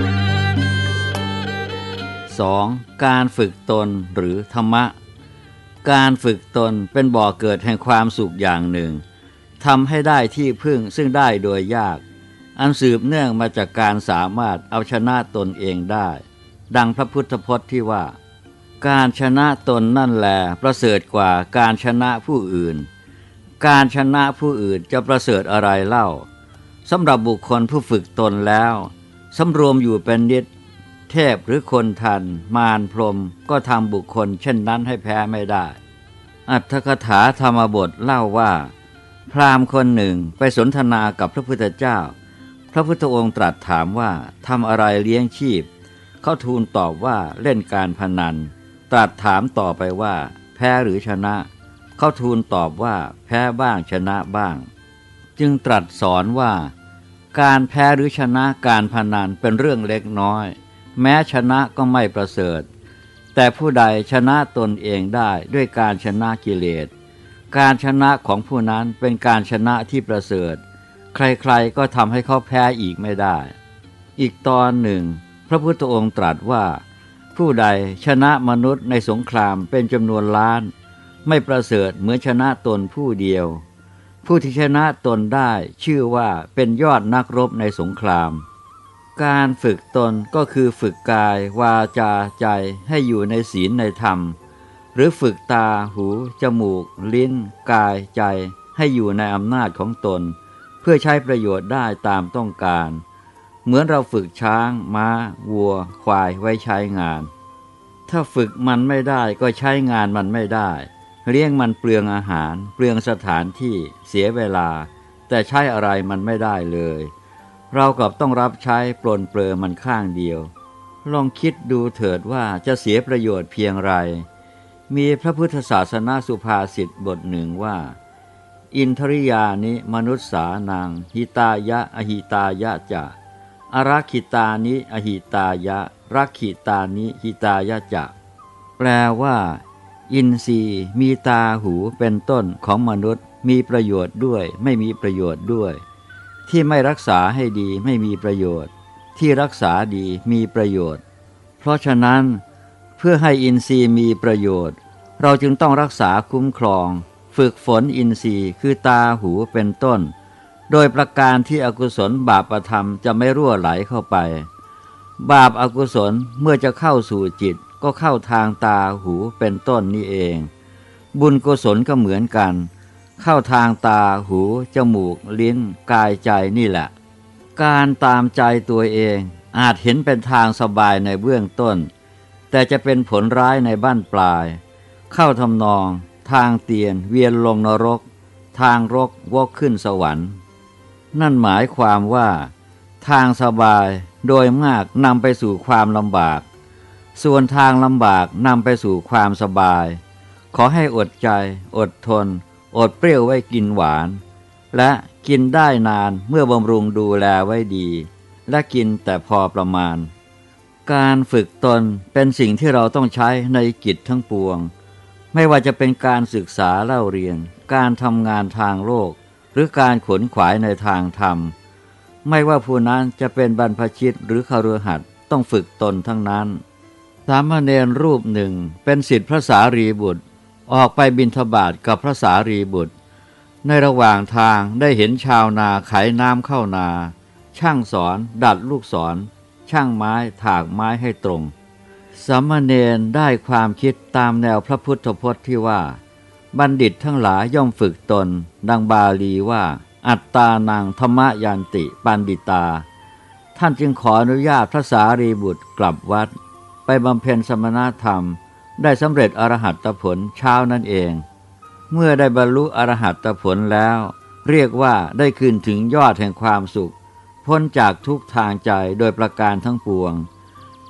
2. การฝึกตนหรือธรรมะ การฝึกตนเป็นบ่อเกิดแห่งความสุขอย่างหนึ่งทำให้ได้ที่พึ่งซึ่งได้โดยยาก อันสืบเนื่องมาจากการสามารถเอาชนะตนเองได้ ดังพระพุทธพจน์ที่ว่า การชนะตนนั่นแหลประเสริฐกว่าการชนะผู้อื่น การชนะผู้อื่นจะประเสริฐอะไรเล่าสำหรับบุคคลผู้ฝึกตนแล้ว สำรวมอยู่เป็นนิด เทพหรือคนทัน มารพรมก็ทำบุคคล เช่นนั้นให้แพ้ไม่ได้ อัตถกถาธรรมบทเล่าว่า พราหมณ์คนหนึ่งไปสนทนากับพระพุทธเจ้า พระพุทธองค์ตรัสถามว่าทำอะไรเลี้ยงชีพ เขาทูลตอบว่าเล่นการพนัน ตรัสถามต่อไปว่า แพ้หรือชนะ เขาทูลตอบว่าแพ้บ้างชนะบ้าง จึงตรัสสอนว่า การแพ้หรือชนะการพนันเป็นเรื่องเล็กน้อย แม้ชนะก็ไม่ประเสริฐ แต่ผู้ใดชนะตนเองได้ด้วยการชนะกิเลส การชนะของผู้นั้นเป็นการชนะที่ประเสริฐ ใครๆก็ทำให้เขาแพ้อีกไม่ได้ อีกตอนหนึ่ง พระพุทธองค์ตรัสว่า ผู้ใดชนะมนุษย์ในสงครามเป็นจำนวนล้าน ไม่ประเสริฐเหมือนชนะตนผู้เดียว ผู้ที่ชนะตนได้ชื่อว่าเป็นยอดนักรบในสงคราม การฝึกตนก็คือฝึกกายวาจาใจให้อยู่ในศีลในธรรม หรือฝึกตาหู จมูก ลิ้น กายใจให้อยู่ในอำนาจของตน เพื่อใช้ประโยชน์ได้ตามต้องการ เหมือนเราฝึกช้างม้า วัว ควายไว้ใช้งาน ถ้าฝึกมันไม่ได้ก็ใช้งานมันไม่ได้ เลี้ยงมันเปลืองอาหาร เปลืองสถานที่เสียเวลา แต่ใช้อะไรมันไม่ได้เลย เรากับต้องรับใช้ปลนเปลือมันข้างเดียว ลองคิดดูเถิดว่าจะเสียประโยชน์เพียงไร มีพระพุทธศาสนาสุภาษิตบทหนึ่งว่า อินทริยานิมนุษสานังหิตายะ อหิตายะจะอารักขิตานิอหิตายะรักขิตานิหิตายะจะแปลว่า อินทรีย์มีตาหูเป็นต้นของมนุษย์ มีประโยชน์ด้วย ไม่มีประโยชน์ด้วย ที่ไม่รักษาให้ดีไม่มีประโยชน์ ที่รักษาดีมีประโยชน์ เพราะฉะนั้น เพื่อให้อินทรีย์มีประโยชน์ เราจึงต้องรักษาคุ้มครอง ฝึกฝนอินทรีย์คือตาหูเป็นต้น โดยประการที่อกุศลบาปประธรรมจะไม่รั่วไหลเข้าไป บาปอากุศลเมื่อจะเข้าสู่จิต ก็เข้าทางตาหูเป็นต้นนี่เอง บุญกุศลก็เหมือนกัน เข้าทางตาหู จมูก ลิ้น กายใจนี่แหละ การตามใจตัวเองอาจเห็นเป็นทางสบายในเบื้องต้น แต่จะเป็นผลร้ายในบ้านปลาย เข้าทำนอง ทางเตียนเวียนลงนรก ทางรกวกขึ้นสวรรค์ นั่นหมายความว่า ทางสบายโดยมากนำไปสู่ความลำบาก ส่วนทางลำบากนำไปสู่ความสบาย ขอให้อดใจ อดทน อดเปรี้ยวไว้กินหวาน และกินได้นานเมื่อบำรุงดูแลไว้ดี และกินแต่พอประมาณ การฝึกตนเป็นสิ่งที่เราต้องใช้ในกิจทั้งปวง ไม่ว่าจะเป็นการศึกษาเล่าเรียน การทำงานทางโลก หรือการขนขวายในทางธรรม ไม่ว่าผู้นั้นจะเป็นบรรพชิตหรือคารหัดต้องฝึกตนทั้งนั้นามเณรรูปหนึ่งเป็นสิทธิพระสารีบุตร ออกไปบินทบาทกับพระสารีบุตร ในระหว่างทางได้เห็นชาวนาไขน้ำเข้านา ช่างสอนดัดลูกศรช่างไม้ถากไม้ให้ตรง สามเณรได้ความคิดตามแนวพระพุทธพจน์ที่ว่า บัณฑิตทั้งหลายย่อมฝึกตน ดังบาลีว่า อัตตานังธรรมยันติปันดิตา ท่านจึงขออนุญาตพระสารีบุตรกลับวัด บำเพ็ญสมณธรรม ได้สำเร็จอรหัตผลเช้านั่นเอง เมื่อได้บรรลุอรหัตผลแล้ว เรียกว่าได้ขึ้นถึงยอดแห่งความสุข พ้นจากทุกทางใจโดยประการทั้งปวง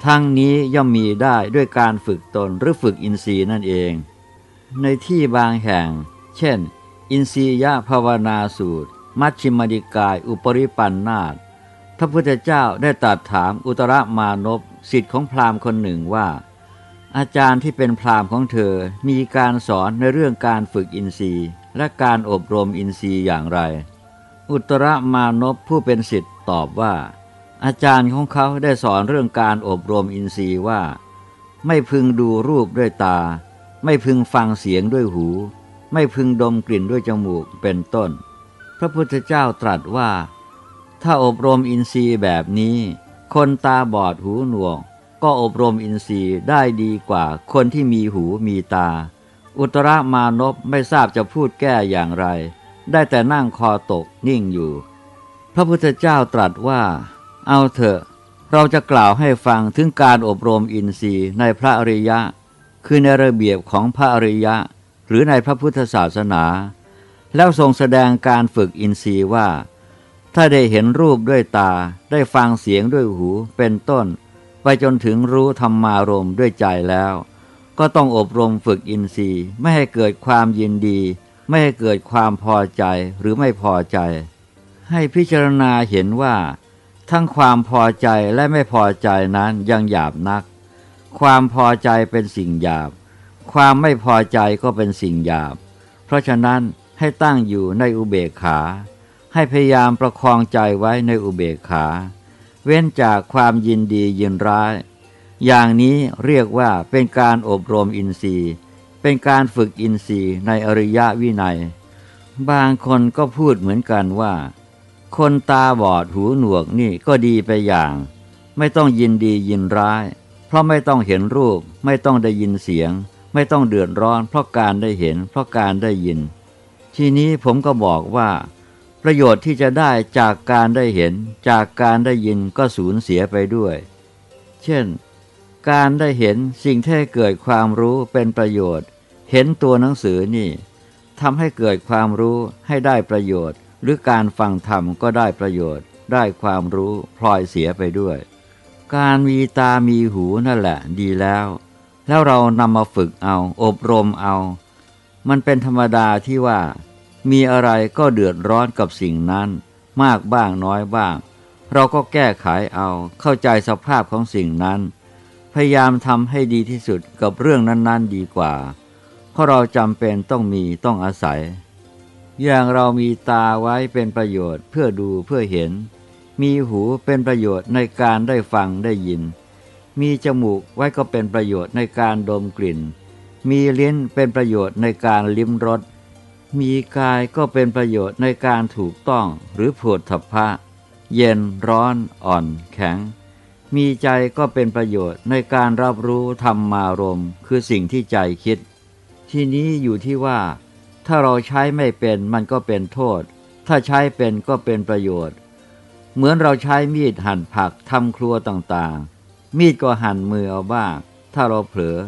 ทั้งนี้ย่อมมีได้ด้วยการฝึกตนหรือฝึกอินทรีย์นั่นเอง ในที่บางแห่ง เช่น อินทรียภาวนาสูตร มัชฌิมดิกาย อุปริปันธาตพระพุทธเจ้าได้ตรัสถามอุตรมานพ สิทธิ์ของพราหมณ์คนหนึ่งว่า อาจารย์ที่เป็นพราหมณ์ของเธอมีการสอนในเรื่องการฝึกอินทรีย์ และการอบรมอินทรีย์อย่างไร อุตรมานพผู้เป็นสิทธิ์ตอบว่า อาจารย์ของเขาได้สอนเรื่องการอบรมอินทรีย์ว่า ไม่พึงดูรูปด้วยตา ไม่พึงฟังเสียงด้วยหู ไม่พึงดมกลิ่นด้วยจมูกเป็นต้น พระพุทธเจ้าตรัสว่า ถ้าอบรมอินทรีย์แบบนี้ คนตาบอดหูหนวก ก็อบรมอินทรีย์ได้ดีกว่าคนที่มีหูมีตา อุตรามานพไม่ทราบจะพูดแก้อย่างไร ได้แต่นั่งคอตกนิ่งอยู่ พระพุทธเจ้าตรัสว่า เอาเถอะ เราจะกล่าวให้ฟังถึงการอบรมอินทรีย์ในพระอริยะ คือในระเบียบของพระอริยะ หรือในพระพุทธศาสนา แล้วทรงแสดงการฝึกอินทรีย์ว่า ถ้าได้เห็นรูปด้วยตาได้ฟังเสียงด้วยหูเป็นต้น ไปจนถึงรู้ธรรมารมด้วยใจแล้ว ก็ต้องอบรมฝึกอินทรีย์ ไม่ให้เกิดความยินดี ไม่ให้เกิดความพอใจหรือไม่พอใจ ให้พิจารณาเห็นว่า ทั้งความพอใจและไม่พอใจนั้นยังหยาบนัก ความพอใจเป็นสิ่งหยาบ ความไม่พอใจก็เป็นสิ่งหยาบ เพราะฉะนั้นให้ตั้งอยู่ในอุเบกขา ให้พยายามประคองใจไว้ในอุเบกขา เว้นจากความยินดียินร้าย อย่างนี้เรียกว่าเป็นการอบรมอินทรีย์ เป็นการฝึกอินทรีย์ในอริยวินัย บางคนก็พูดเหมือนกันว่า คนตาบอดหูหนวกนี่ก็ดีไปอย่าง ไม่ต้องยินดียินร้าย เพราะไม่ต้องเห็นรูป ไม่ต้องได้ยินเสียง ไม่ต้องเดือดร้อน เพราะการได้เห็น เพราะการได้ยิน ทีนี้ผมก็บอกว่า ประโยชน์ที่จะได้จากการได้เห็นจากการได้ยินก็สูญเสียไปด้วย เช่น การได้เห็นสิ่งที่เกิดความรู้เป็นประโยชน์ เห็นตัวหนังสือนี่ทำให้เกิดความรู้ให้ได้ประโยชน์ หรือการฟังธรรมก็ได้ประโยชน์ ได้ความรู้พลอยเสียไปด้วย การมีตามีหูนั่นแหละดีแล้ว แล้วเรานำมาฝึกเอาอบรมเอา มันเป็นธรรมดาที่ว่า มีอะไรก็เดือดร้อนกับสิ่งนั้น มากบ้างน้อยบ้าง เราก็แก้ไขเอาเข้าใจสภาพของสิ่งนั้น พยายามทำให้ดีที่สุดกับเรื่องนั้นๆ ดีกว่า เพราะเราจำเป็นต้องมีต้องอาศัย อย่างเรามีตาไว้เป็นประโยชน์เพื่อดูเพื่อเห็น มีหูเป็นประโยชน์ในการได้ฟังได้ยิน มีจมูกไว้ก็เป็นประโยชน์ในการดมกลิ่น มีลิ้นเป็นประโยชน์ในการลิ้มรส มีกายก็เป็นประโยชน์ในการถูกต้องหรือผฏฐัพะ เย็นร้อนอ่อนแข็ง มีใจก็เป็นประโยชน์ในการรับรู้ธรรมารมคือสิ่งที่ใจคิด ที่นี้อยู่ที่ว่า ถ้าเราใช้ไม่เป็นมันก็เป็นโทษ ถ้าใช้เป็นก็เป็นประโยชน์ เหมือนเราใช้มีดหั่นผักทำครัวต่างๆ มีดก็หั่นมือเอาบ้าง ถ้าเราเผลอ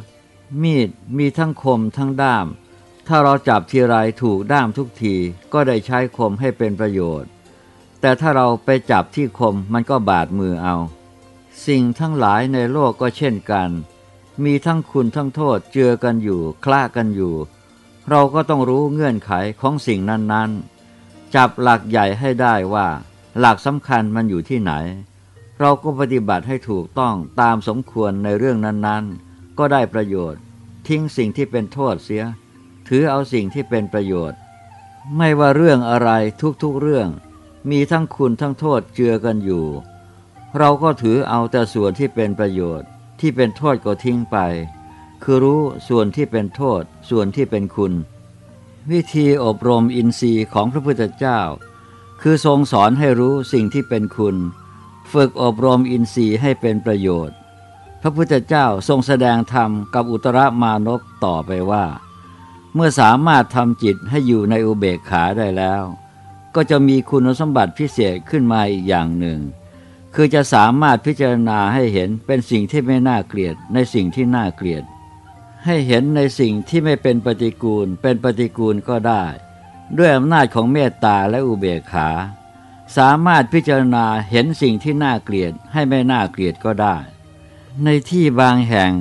มีดมีทั้งคมทั้งด้าม ถ้าเราจับทีไรถูกด้ามทุกทีก็ได้ใช้คมให้เป็นประโยชน์ แต่ถ้าเราไปจับที่คมมันก็บาดมือเอา สิ่งทั้งหลายในโลกก็เช่นกัน มีทั้งคุณทั้งโทษเจือกันอยู่ คล้ากันอยู่ เราก็ต้องรู้เงื่อนไขของสิ่งนั้นๆ จับหลักใหญ่ให้ได้ว่า หลักสำคัญมันอยู่ที่ไหน เราก็ปฏิบัติให้ถูกต้องตามสมควรในเรื่องนั้นๆ ก็ได้ประโยชน์ ทิ้งสิ่งที่เป็นโทษเสีย ถือเอาสิ่งที่เป็นประโยชน์ ไม่ว่าเรื่องอะไรทุกๆเรื่อง มีทั้งคุณทั้งโทษเจือกันอยู่ เราก็ถือเอาแต่ส่วนที่เป็นประโยชน์ ที่เป็นโทษก็ทิ้งไป คือรู้ส่วนที่เป็นโทษ ส่วนที่เป็นคุณ วิธีอบรมอินทรีย์ของพระพุทธเจ้า คือทรงสอนให้รู้สิ่งที่เป็นคุณ ฝึกอบรมอินทรีย์ให้เป็นประโยชน์ พระพุทธเจ้าทรงแสดงธรรมกับอุตรมานพต่อไปว่า เมื่อสามารถทำจิตให้อยู่ในอุเบกขาได้แล้ว ก็จะมีคุณสมบัติพิเศษขึ้นมาอีกอย่างหนึ่ง คือจะสามารถพิจารณาให้เห็นเป็นสิ่งที่ไม่น่าเกลียดในสิ่งที่น่าเกลียด ให้เห็นในสิ่งที่ไม่เป็นปฏิกูล เป็นปฏิกูลก็ได้ ด้วยอำนาจของเมตตาและอุเบกขา สามารถพิจารณาเห็นสิ่งที่น่าเกลียดให้ไม่น่าเกลียดก็ได้ ในที่บางแห่ง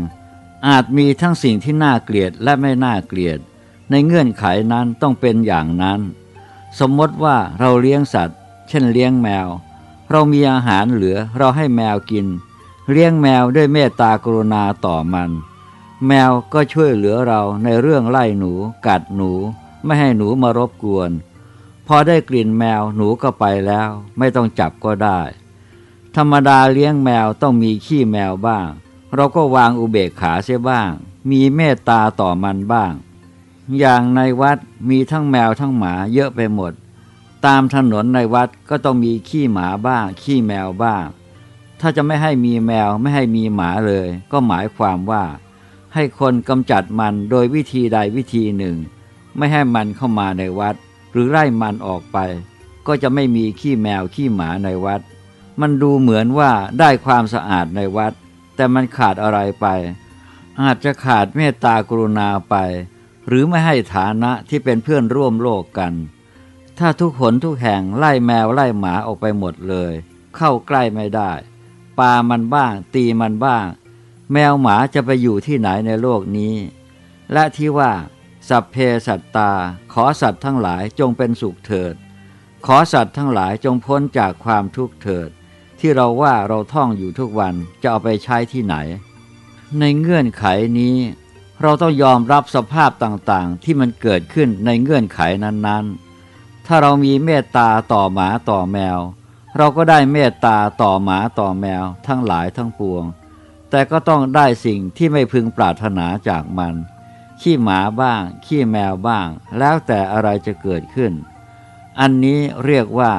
อาจมีทั้งสิ่งที่น่าเกลียดและไม่น่าเกลียด ในเงื่อนไขนั้นต้องเป็นอย่างนั้น สมมติว่าเราเลี้ยงสัตว์ เช่นเลี้ยงแมว เรามีอาหารเหลือเราให้แมวกิน เลี้ยงแมวด้วยเมตตากรุณาต่อมัน แมวก็ช่วยเหลือเราในเรื่องไล่หนู กัดหนู ไม่ให้หนูมารบกวน พอได้กลิ่นแมวหนูก็ไปแล้ว ไม่ต้องจับก็ได้ ธรรมดาเลี้ยงแมวต้องมีขี้แมวบ้าง เราก็วางอุเบกขาเสียบ้าง มีเมตตาต่อมันบ้าง อย่างในวัดมีทั้งแมวทั้งหมาเยอะไปหมด ตามถนนในวัดก็ต้องมีขี้หมาบ้าง ขี้แมวบ้าง ถ้าจะไม่ให้มีแมวไม่ให้มีหมาเลย ก็หมายความว่า ให้คนกำจัดมันโดยวิธีใดวิธีหนึ่ง ไม่ให้มันเข้ามาในวัด หรือไล่มันออกไป ก็จะไม่มีขี้แมวขี้หมาในวัด มันดูเหมือนว่าได้ความสะอาดในวัด แต่มันขาดอะไรไป อาจจะขาดเมตตากรุณาไป หรือไม่ให้ฐานะที่เป็นเพื่อนร่วมโลกกัน ถ้าทุกคนทุกแห่งไล่แมวไล่หมาออกไปหมดเลย เข้าใกล้ไม่ได้ปามันบ้าง ตีมันบ้าง แมวหมาจะไปอยู่ที่ไหนในโลกนี้ และที่ว่าสัพเพสัตตา ขอสัตว์ทั้งหลายจงเป็นสุขเถิด ขอสัตว์ทั้งหลายจงพ้นจากความทุกข์เถิด ที่เราว่าเราท่องอยู่ทุกวันจะเอาไปใช้ที่ไหน ในเงื่อนไขนี้ เราต้องยอมรับสภาพต่างๆ ที่มันเกิดขึ้นในเงื่อนไขนั้นๆ ถ้าเรามีเมตตาต่อหมาต่อแมว เราก็ได้เมตตาต่อหมาต่อแมวทั้งหลายทั้งปวง แต่ก็ต้องได้สิ่งที่ไม่พึงปรารถนาจากมัน ขี้หมาบ้าง ขี้แมวบ้าง แล้วแต่อะไรจะเกิดขึ้น อันนี้เรียกว่า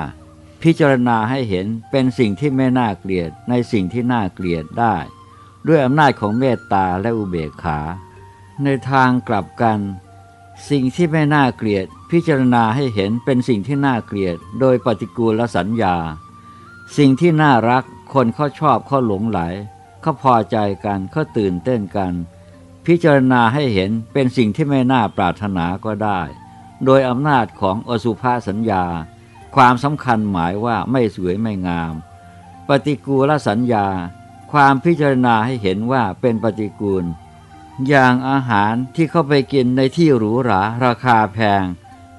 พิจารณาให้เห็นเป็นสิ่งที่ไม่น่าเกลียดในสิ่งที่น่าเกลียดได้ ด้วยอำนาจของเมตตาและอุเบกขา ในทางกลับกัน สิ่งที่ไม่น่าเกลียด พิจารณาให้เห็นเป็นสิ่งที่น่าเกลียด โดยปฏิกูลสัญญา สิ่งที่น่ารัก คนเขาชอบเขาหลงไหลเขาพอใจกันเขาตื่นเต้นกัน พิจารณาให้เห็นเป็นสิ่งที่ไม่น่าปรารถนาก็ได้ โดยอำนาจของอสุภาสัญญา ความสำคัญหมายว่าไม่สวยไม่งาม ปฏิกูลสัญญา ความพิจารณาให้เห็นว่าเป็นปฏิกูล อย่างอาหารที่เข้าไปกินในที่หรูหราราคาแพง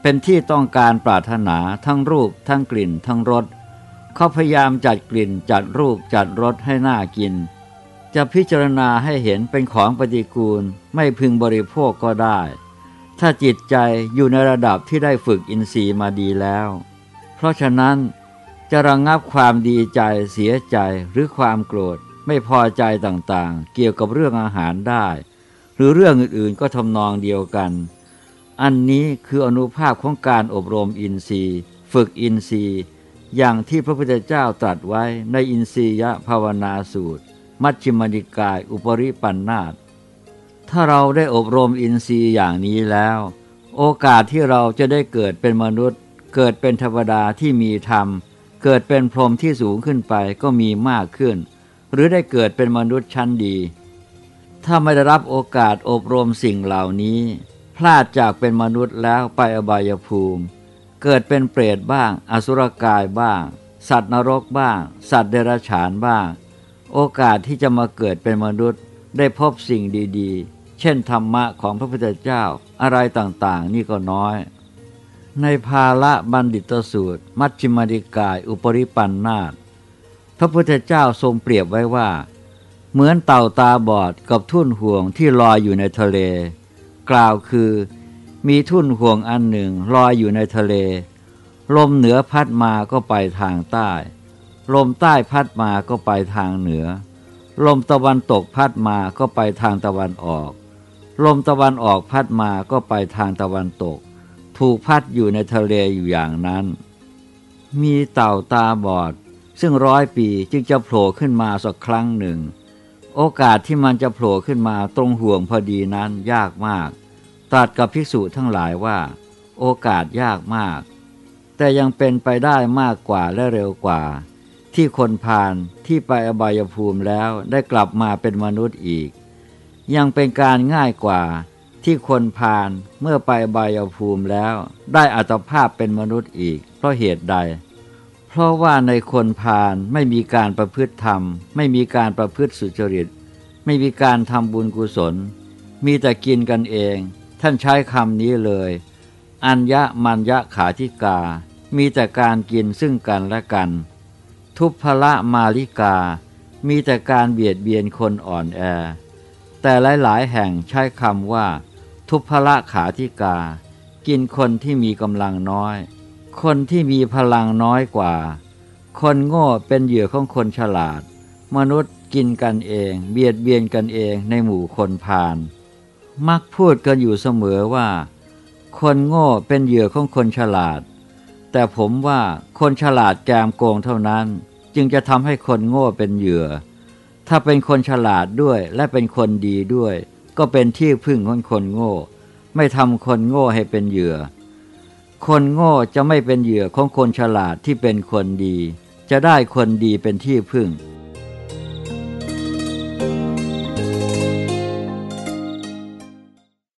เป็นที่ต้องการปรารถนาทั้งรูปทั้งกลิ่นทั้งรสเขาพยายามจัดกลิ่นจัดรูปจัดรสให้น่ากิน จะพิจารณาให้เห็นเป็นของปฏิกูลไม่พึงบริโภคก็ได้ ถ้าจิตใจอยู่ในระดับที่ได้ฝึกอินทรีย์มาดีแล้ว เพราะฉะนั้นจะระงงับความดีใจเสียใจหรือความโกรธไม่พอใจต่างๆ เกี่ยวกับเรื่องอาหารได้ รือเรื่องอื่นๆก็ทำนองเดียวกัน อันนี้คืออนุภาพของการอบรมอินทรีย์ ฝึกอินทรีย์ อย่างที่พระพุทธเจ้าตรัสไว้ในอินทรียภาวนาสูตร มัชฌิมนิกายอุปริปันธาตถ้าเราได้อบรมอินทรีย์อย่างนี้แล้ว โอกาสที่เราจะได้เกิดเป็นมนุษย์ เกิดเป็นเทวดาที่มีธรรม เกิดเป็นพรหมที่สูงขึ้นไปก็มีมากขึ้น หรือได้เกิดเป็นมนุษย์ชั้นดี ถ้าไม่ได้รับโอกาสอบรมสิ่งเหล่านี้ พลาดจากเป็นมนุษย์แล้วไปอบายภูมิ เกิดเป็นเปรตบ้าง อสุรกายบ้าง สัตว์นรกบ้าง สัตว์เดรัจฉานบ้าง โอกาสที่จะมาเกิดเป็นมนุษย์ได้พบสิ่งดีๆ เช่นธรรมะของพระพุทธเจ้าอะไรต่างๆ นี่ก็น้อย ในภาละบัณฑิตสูตร มัชฌิมานิกาย อุปริปันธาตพระพุทธเจ้าทรงเปรียบไว้ว่า เหมือนเต่าตาบอดกับทุ่นห่วงที่ลอยอยู่ในทะเล กล่าวคือ มีทุ่นห่วงอันหนึ่งลอยอยู่ในทะเล ลมเหนือพัดมาก็ไปทางใต้ ลมใต้พัดมาก็ไปทางเหนือ ลมตะวันตกพัดมาก็ไปทางตะวันออก ลมตะวันออกพัดมาก็ไปทางตะวันตก ถูกพัดอยู่ในทะเลอยู่อย่างนั้น มีเต่าตาบอด ซึ่งร้อยปีจึงจะโผล่ขึ้นมาสักครั้งหนึ่ง โอกาสที่มันจะโผล่ขึ้นมาตรงห่วงพอดีนั้นยากมากตรัสกับภิกษุทั้งหลายว่า โอกาสยากมาก แต่ยังเป็นไปได้มากกว่าและเร็วกว่า ที่คนพาลที่ไปอบายภูมิแล้วได้กลับมาเป็นมนุษย์อีก ยังเป็นการง่ายกว่าที่คนพาลเมื่อไปอบายภูมิแล้ว ได้อัตภาพเป็นมนุษย์อีก เพราะเหตุใด เพราะว่าในคนพาลไม่มีการประพฤติธรรม ไม่มีการประพฤติสุจริต ไม่มีการทำบุญกุศล มีแต่กินกันเอง ท่านใช้คำนี้เลย อัญญะมัญญะขาธิกา มีแต่การกินซึ่งกันและกัน ทุพพละมาลิกา มีแต่การเบียดเบียนคนอ่อนแอ แต่หลายๆ แห่งใช้คำว่า ทุพพละขาธิกา กินคนที่มีกำลังน้อย คนที่มีพลังน้อยกว่า คนโง่เป็นเหยื่อของคนฉลาด มนุษย์กินกันเอง เบียดเบียนกันเองในหมู่คนพาลมักพูดกันอยู่เสมอว่า คนโง่เป็นเหยื่อของคนฉลาด แต่ผมว่าคนฉลาดแกมโกงเท่านั้น จึงจะทำให้คนโง่เป็นเหยื่อ ถ้าเป็นคนฉลาดด้วยและเป็นคนดีด้วย ก็เป็นที่พึ่งของคนโง่ ไม่ทำคนโง่ให้เป็นเหยื่อ คนโง่จะไม่เป็นเหยื่อของคนฉลาดที่เป็นคนดี จะได้คนดีเป็นที่พึ่ง